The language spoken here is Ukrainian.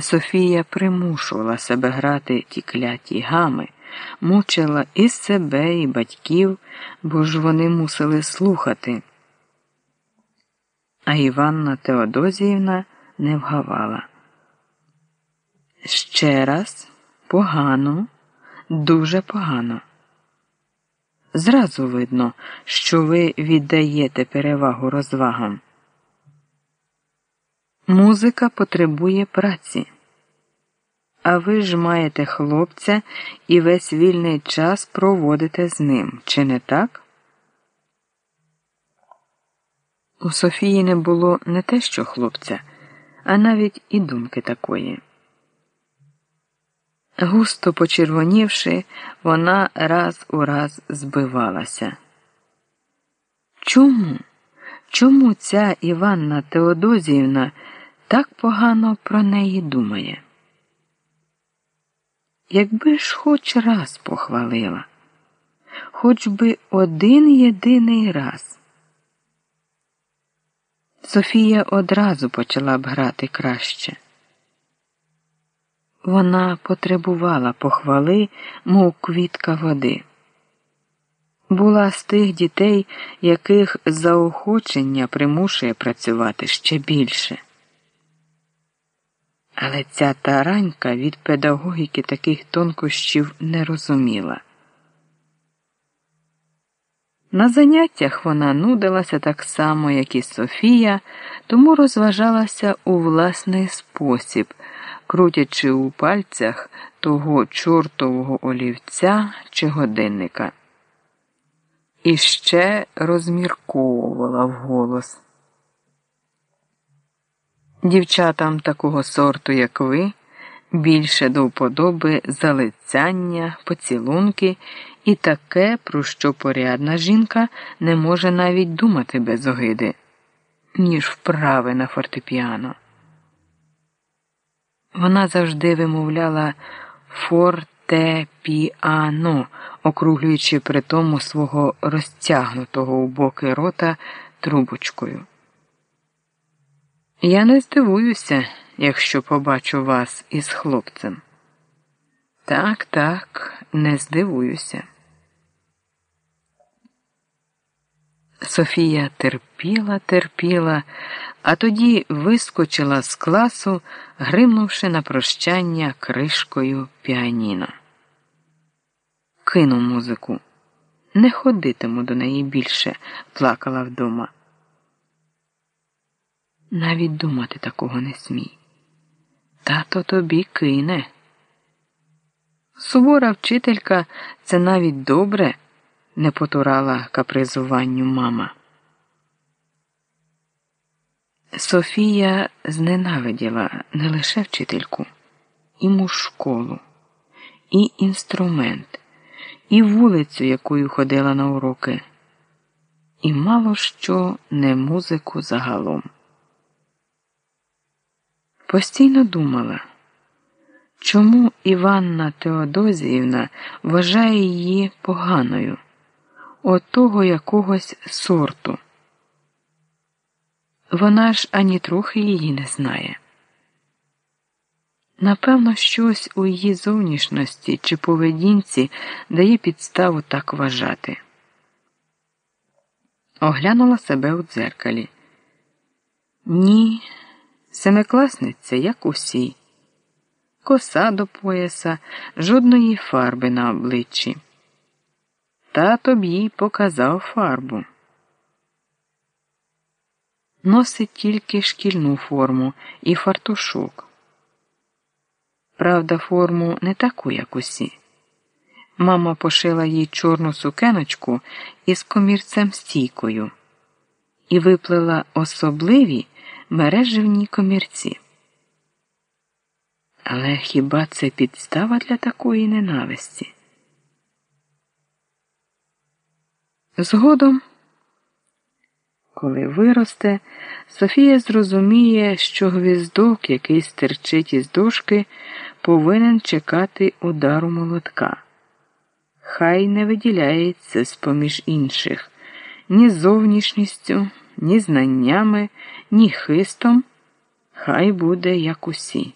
Софія примушувала себе грати ті кляті гами, мучила і себе, і батьків, бо ж вони мусили слухати. А Іванна Теодозіївна не вгавала. Ще раз погано, дуже погано. Зразу видно, що ви віддаєте перевагу розвагам. Музика потребує праці. А ви ж маєте хлопця і весь вільний час проводите з ним, чи не так? У Софії не було не те що хлопця, а навіть і думки такої. Густо почервонівши, вона раз у раз збивалася. Чому? Чому ця Іванна Теодозіївна так погано про неї думає? Якби ж хоч раз похвалила, хоч би один єдиний раз. Софія одразу почала б грати краще. Вона потребувала похвали, мов квітка води. Була з тих дітей, яких заохочення примушує працювати ще більше. Але ця таранька від педагогіки таких тонкощів не розуміла. На заняттях вона нудилася так само, як і Софія, тому розважалася у власний спосіб, крутячи у пальцях того чортового олівця чи годинника. І ще розмірковувала вголос. Дівчатам такого сорту, як ви, більше до вподоби залицяння, поцілунки і таке, про що порядна жінка не може навіть думати без огиди, ніж вправи на фортепіано. Вона завжди вимовляла фортепіано, округлюючи при тому свого розтягнутого у боки рота трубочкою. Я не здивуюся, якщо побачу вас із хлопцем. Так, так, не здивуюся. Софія терпіла, терпіла, а тоді вискочила з класу, гримнувши на прощання кришкою піаніно. Кину музику. Не ходитиму до неї більше, плакала вдома. Навіть думати такого не смій. Тато тобі кине. Сувора вчителька це навіть добре, не потурала капризуванню мама. Софія зненавиділа не лише вчительку, і мушколу, і інструмент, і вулицю, якою ходила на уроки, і мало що не музику загалом. Постійно думала, чому Іванна Теодозіївна вважає її поганою, отого якогось сорту. Вона ж ані трохи її не знає. Напевно, щось у її зовнішності чи поведінці дає підставу так вважати. Оглянула себе у дзеркалі. Ні. Семикласниця, як усі, коса до пояса, жодної фарби на обличчі. Тато б їй показав фарбу. Носить тільки шкільну форму і фартушок. Правда, форму не таку, як усі. Мама пошила їй чорну сукеночку із комірцем стійкою і виплела особливі мереживні комірці. Але хіба це підстава для такої ненависті? Згодом, коли виросте, Софія зрозуміє, що гвіздок, який стерчить із дошки, повинен чекати удару молотка. Хай не виділяється з поміж інших ні зовнішністю ні знаннями, ні хистом, хай буде як усі.